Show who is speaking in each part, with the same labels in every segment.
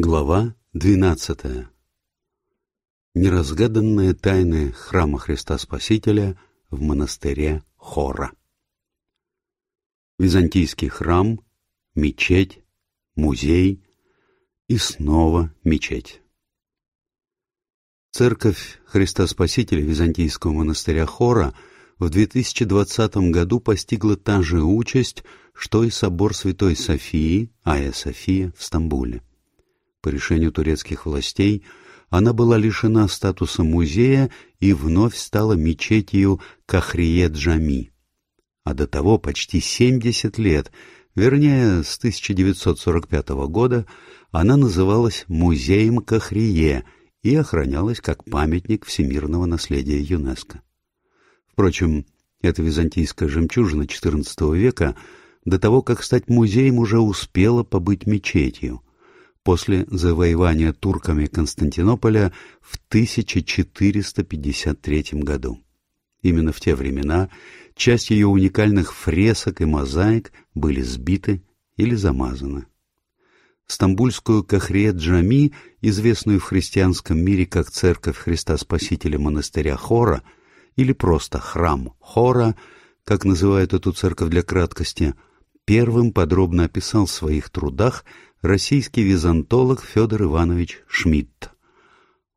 Speaker 1: Глава двенадцатая. Неразгаданные тайны храма Христа Спасителя в монастыре Хора. Византийский храм, мечеть, музей и снова мечеть. Церковь Христа Спасителя Византийского монастыря Хора в 2020 году постигла та же участь, что и собор Святой Софии, Айя София в Стамбуле. По решению турецких властей она была лишена статуса музея и вновь стала мечетью Кахрие-Джами. А до того почти 70 лет, вернее, с 1945 года, она называлась Музеем Кахрие и охранялась как памятник всемирного наследия ЮНЕСКО. Впрочем, эта византийская жемчужина XIV века до того, как стать музеем, уже успела побыть мечетью – после завоевания турками Константинополя в 1453 году. Именно в те времена часть ее уникальных фресок и мозаик были сбиты или замазаны. Стамбульскую Кахрия-Джами, известную в христианском мире как Церковь Христа Спасителя монастыря Хора или просто Храм Хора, как называют эту церковь для краткости, первым подробно описал в своих трудах российский византолог Федор Иванович Шмидт.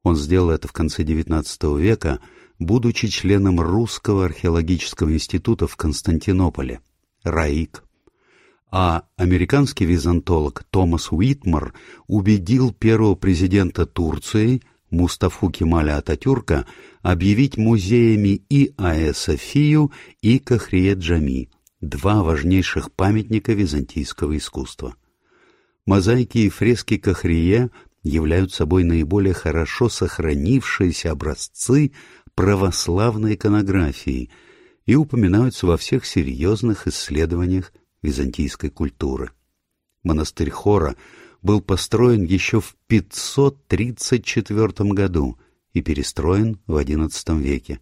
Speaker 1: Он сделал это в конце XIX века, будучи членом Русского археологического института в Константинополе, РАИК. А американский византолог Томас Уитмар убедил первого президента Турции Мустафу Кемаля Ататюрка объявить музеями и Аэ Софию, и Кахрие Джами, два важнейших памятника византийского искусства. Мозаики и фрески Кахрие являются собой наиболее хорошо сохранившиеся образцы православной иконографии и упоминаются во всех серьезных исследованиях византийской культуры. Монастырь Хора был построен еще в 534 году и перестроен в XI веке,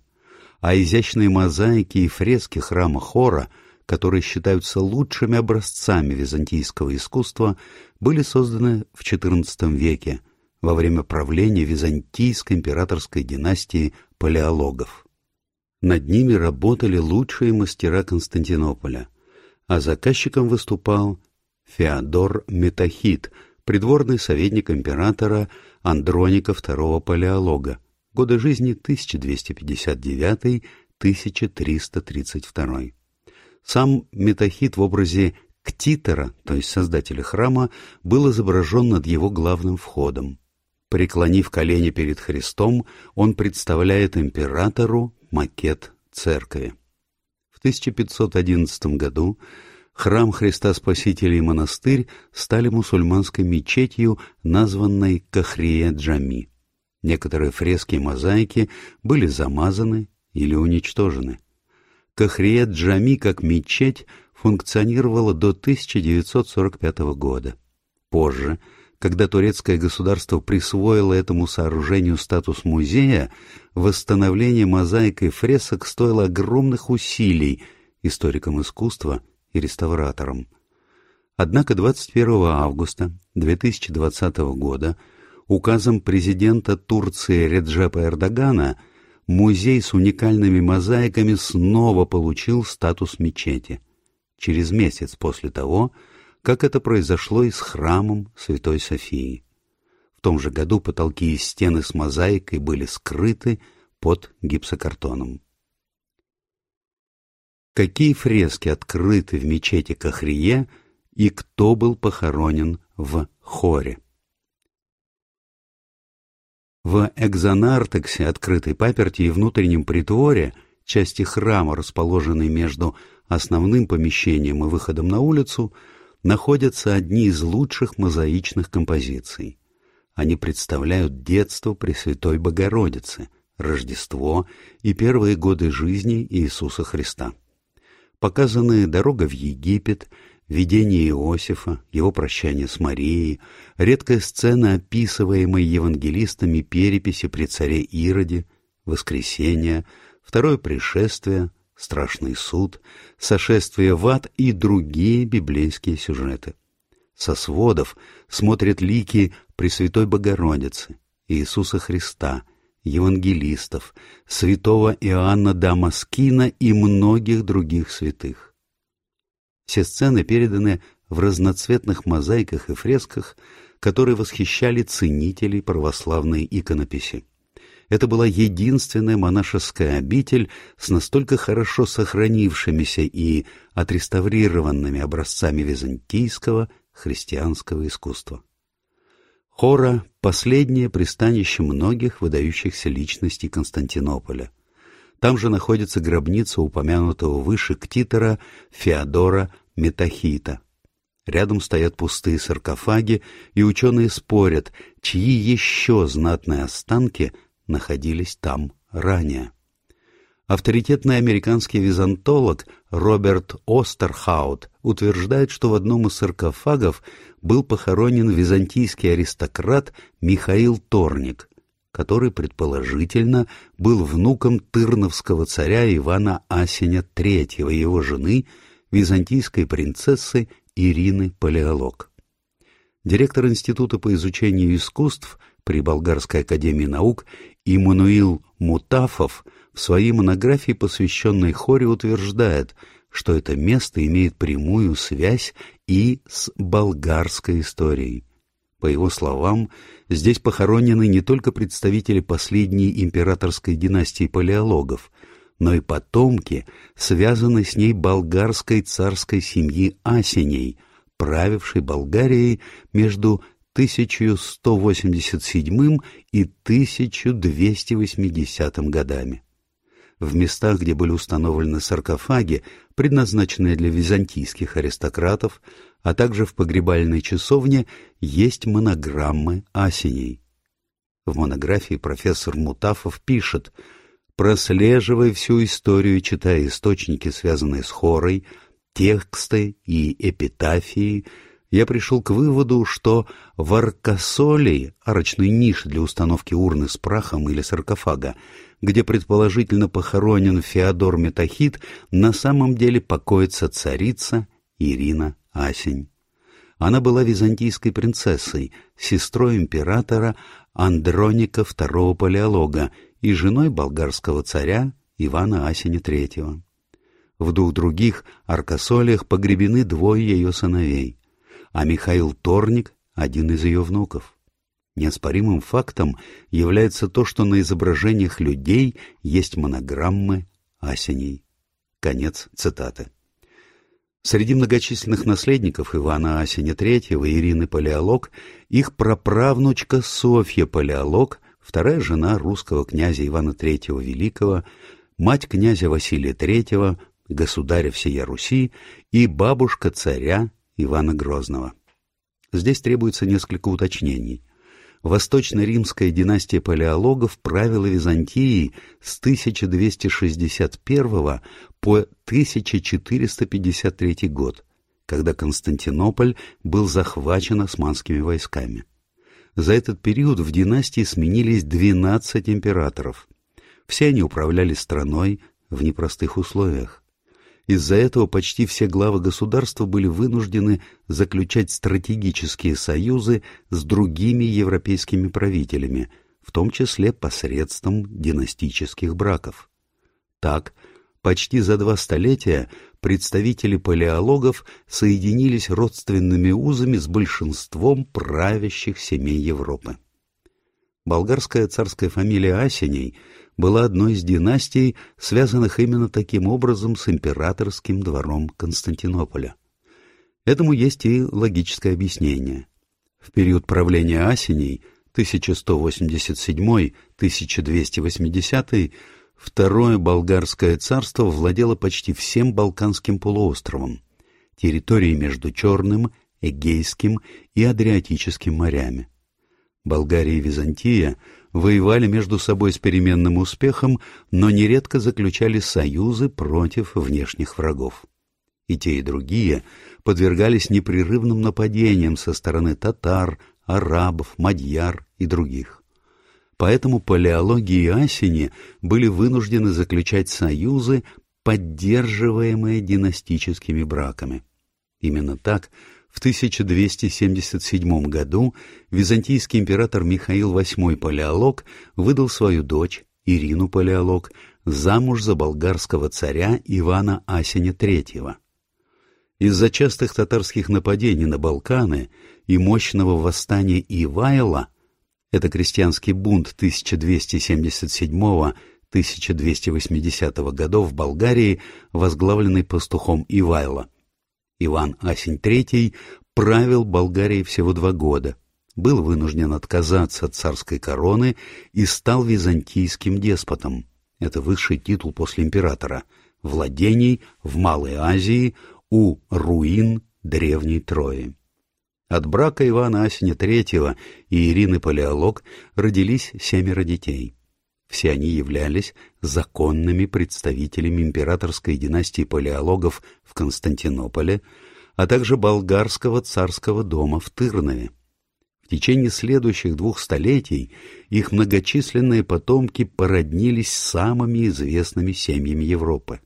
Speaker 1: а изящные мозаики и фрески храма Хора – которые считаются лучшими образцами византийского искусства, были созданы в XIV веке во время правления византийской императорской династии палеологов. Над ними работали лучшие мастера Константинополя, а заказчиком выступал Феодор Метахит, придворный советник императора Андроника II Палеолога, годы жизни 1259-1332. Сам Метахит в образе Ктитора, то есть создателя храма, был изображен над его главным входом. Преклонив колени перед Христом, он представляет императору макет церкви. В 1511 году храм Христа Спасителя и монастырь стали мусульманской мечетью, названной Кахрия-Джами. Некоторые фрески и мозаики были замазаны или уничтожены. Кахриет-Джами как мечеть функционировала до 1945 года. Позже, когда турецкое государство присвоило этому сооружению статус музея, восстановление мозаик и фресок стоило огромных усилий историкам искусства и реставраторам. Однако 21 августа 2020 года указом президента Турции Реджепа Эрдогана – музей с уникальными мозаиками снова получил статус мечети, через месяц после того, как это произошло и с храмом Святой Софии. В том же году потолки и стены с мозаикой были скрыты под гипсокартоном. Какие фрески открыты в мечети Кахрие и кто был похоронен в хоре? В экзонартексе, открытой паперти и внутреннем притворе, части храма, расположенной между основным помещением и выходом на улицу, находятся одни из лучших мозаичных композиций. Они представляют детство Пресвятой Богородицы, Рождество и первые годы жизни Иисуса Христа. Показаны дорога в Египет, видение Иосифа, его прощание с Марией, редкая сцена, описываемой евангелистами переписи при царе Ироде, воскресение, второе пришествие, страшный суд, сошествие в ад и другие библейские сюжеты. Со сводов смотрят лики Пресвятой Богородицы, Иисуса Христа, евангелистов, святого Иоанна Дамаскина и многих других святых. Все сцены переданы в разноцветных мозаиках и фресках, которые восхищали ценителей православной иконописи. Это была единственная монашеская обитель с настолько хорошо сохранившимися и отреставрированными образцами византийского христианского искусства. Хора – последнее пристанище многих выдающихся личностей Константинополя. Там же находится гробница упомянутого выше ктитора Феодора Метахита. Рядом стоят пустые саркофаги, и ученые спорят, чьи еще знатные останки находились там ранее. Авторитетный американский византолог Роберт Остерхаут утверждает, что в одном из саркофагов был похоронен византийский аристократ Михаил Торник, который, предположительно, был внуком тырновского царя Ивана Асеня III, его жены, византийской принцессы Ирины Палеолог. Директор Института по изучению искусств при Болгарской академии наук Иммануил Мутафов в своей монографии, посвященной хоре, утверждает, что это место имеет прямую связь и с болгарской историей. По его словам, здесь похоронены не только представители последней императорской династии палеологов, но и потомки, связанной с ней болгарской царской семьи Асеней, правившей Болгарией между 1187 и 1280 годами. В местах, где были установлены саркофаги, предназначенные для византийских аристократов, а также в погребальной часовне, есть монограммы асеней. В монографии профессор Мутафов пишет «Прослеживая всю историю, читая источники, связанные с хорой, тексты и эпитафии, я пришел к выводу, что в аркасоле, арочной нише для установки урны с прахом или саркофага, где предположительно похоронен Феодор Метахит, на самом деле покоится царица Ирина Асень. Она была византийской принцессой, сестрой императора Андроника II Палеолога и женой болгарского царя Ивана Асеня III. В двух других аркасолиях погребены двое ее сыновей а Михаил Торник — один из ее внуков. Неоспоримым фактом является то, что на изображениях людей есть монограммы Асеней. Конец цитаты. Среди многочисленных наследников Ивана Асеня III и Ирины Палеолог их праправнучка Софья Палеолог, вторая жена русского князя Ивана III Великого, мать князя Василия III, государя всея Руси и бабушка царя Ивана Грозного. Здесь требуется несколько уточнений. Восточно-римская династия палеологов правила Византией с 1261 по 1453 год, когда Константинополь был захвачен османскими войсками. За этот период в династии сменились 12 императоров. Все они управляли страной в непростых условиях. Из-за этого почти все главы государства были вынуждены заключать стратегические союзы с другими европейскими правителями, в том числе посредством династических браков. Так, почти за два столетия представители палеологов соединились родственными узами с большинством правящих семей Европы. Болгарская царская фамилия Асеней была одной из династий, связанных именно таким образом с императорским двором Константинополя. Этому есть и логическое объяснение. В период правления Асеней 1187-1280 Второе болгарское царство владело почти всем Балканским полуостровом, территорией между Черным, Эгейским и Адриатическим морями. Болгария и Византия воевали между собой с переменным успехом, но нередко заключали союзы против внешних врагов. И те, и другие подвергались непрерывным нападениям со стороны татар, арабов, мадьяр и других. Поэтому палеологи и асени были вынуждены заключать союзы, поддерживаемые династическими браками. Именно так В 1277 году византийский император Михаил VIII Палеолог выдал свою дочь, Ирину Палеолог, замуж за болгарского царя Ивана Асеня III. Из-за частых татарских нападений на Балканы и мощного восстания Ивайла, это крестьянский бунт 1277-1280 годов в Болгарии, возглавленный пастухом Ивайла, Иван Асень III правил Болгарией всего два года, был вынужден отказаться от царской короны и стал византийским деспотом. Это высший титул после императора. Владений в Малой Азии у руин Древней Трои. От брака Ивана Асеня III и Ирины Палеолог родились семеро детей. Все они являлись законными представителями императорской династии палеологов в Константинополе, а также болгарского царского дома в Тырнове. В течение следующих двух столетий их многочисленные потомки породнились с самыми известными семьями Европы.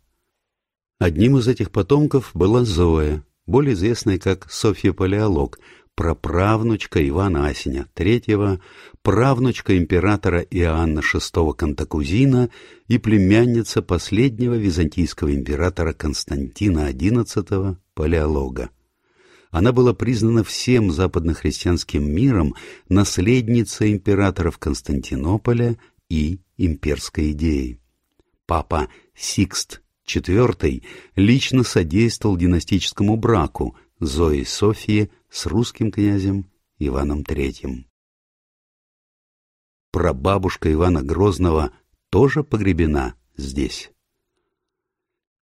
Speaker 1: Одним из этих потомков была Зоя, более известная как Софья Палеолог, праправнучка Ивана Асеня III, правнучка императора Иоанна VI Кантакузина и племянница последнего византийского императора Константина XI Палеолога. Она была признана всем западнохристианским миром наследницей императоров Константинополя и имперской идеи. Папа Сикст IV лично содействовал династическому браку Зои Софии с русским князем Иваном III. Прабабушка Ивана Грозного тоже погребена здесь.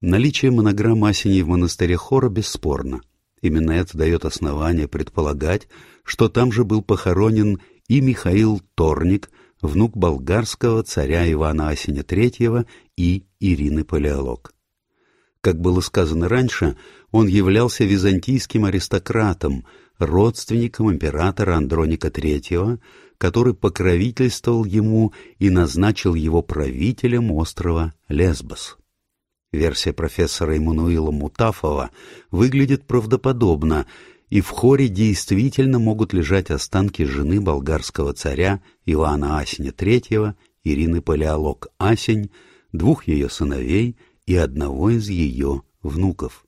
Speaker 1: Наличие монограмм Асени в монастыре Хора бесспорно. Именно это дает основание предполагать, что там же был похоронен и Михаил Торник, внук болгарского царя Ивана Асеня III и Ирины Палеолог. Как было сказано раньше, он являлся византийским аристократом, родственником императора Андроника III, который покровительствовал ему и назначил его правителем острова Лесбос. Версия профессора Эммануила Мутафова выглядит правдоподобно, и в хоре действительно могут лежать останки жены болгарского царя Иоанна Асеня III, Ирины Палеолог Асень, двух ее сыновей и одного из ее внуков.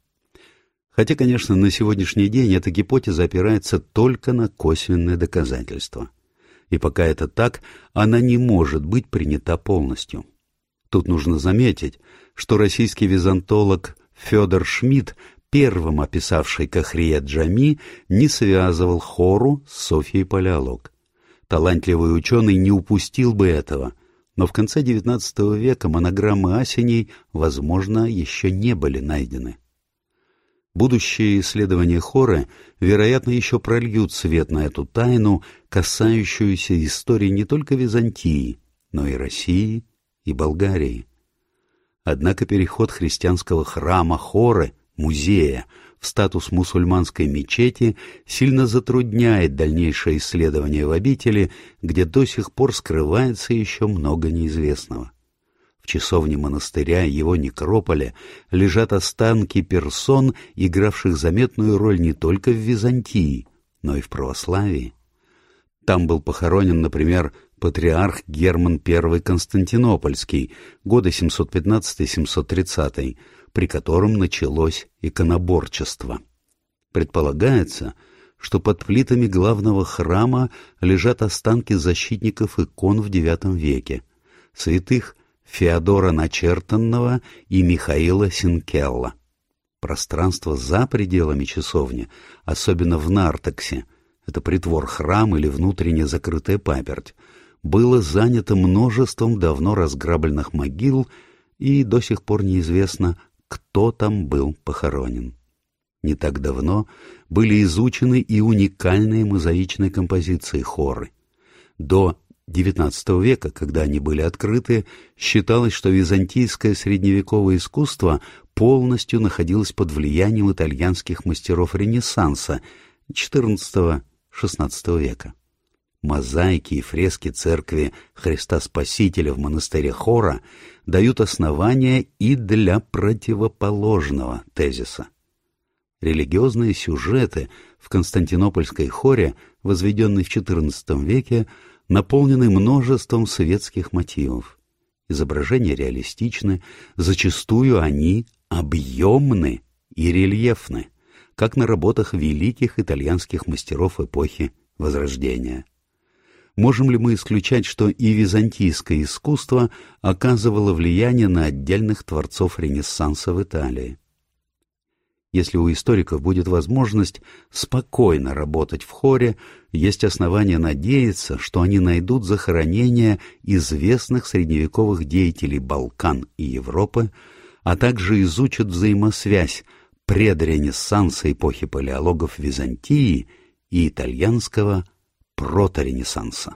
Speaker 1: Хотя, конечно, на сегодняшний день эта гипотеза опирается только на косвенные доказательства. И пока это так, она не может быть принята полностью. Тут нужно заметить, что российский византолог Федор Шмидт, первым описавший Кахрия Джами, не связывал хору с Софьей Палеолог. Талантливый ученый не упустил бы этого, но в конце XIX века монограммы Асеней, возможно, еще не были найдены. Будущие исследования Хоры, вероятно, еще прольют свет на эту тайну, касающуюся истории не только Византии, но и России и Болгарии. Однако переход христианского храма Хоры, музея, в статус мусульманской мечети сильно затрудняет дальнейшее исследование в обители, где до сих пор скрывается еще много неизвестного. В часовне монастыря и его некрополя лежат останки персон, игравших заметную роль не только в Византии, но и в православии. Там был похоронен, например, патриарх Герман I Константинопольский, годы 715-730, при котором началось иконоборчество. Предполагается, что под плитами главного храма лежат останки защитников икон в IX веке, святых Феодора Начертанного и Михаила Синкелла. Пространство за пределами часовни, особенно в Нартексе, это притвор храм или внутренне закрытая паперть, было занято множеством давно разграбленных могил, и до сих пор неизвестно, кто там был похоронен. Не так давно были изучены и уникальные мозаичные композиции хоры. До XIX века, когда они были открыты, считалось, что византийское средневековое искусство полностью находилось под влиянием итальянских мастеров Ренессанса XIV-XVI века. Мозаики и фрески церкви Христа Спасителя в монастыре Хора дают основания и для противоположного тезиса. Религиозные сюжеты в Константинопольской хоре, возведенной в XIV веке, наполнены множеством светских мотивов. Изображения реалистичны, зачастую они объемны и рельефны, как на работах великих итальянских мастеров эпохи Возрождения. Можем ли мы исключать, что и византийское искусство оказывало влияние на отдельных творцов Ренессанса в Италии? Если у историков будет возможность спокойно работать в хоре, есть основания надеяться, что они найдут захоронения известных средневековых деятелей Балкан и Европы, а также изучат взаимосвязь предренессанса эпохи палеологов Византии и итальянского проторенессанса.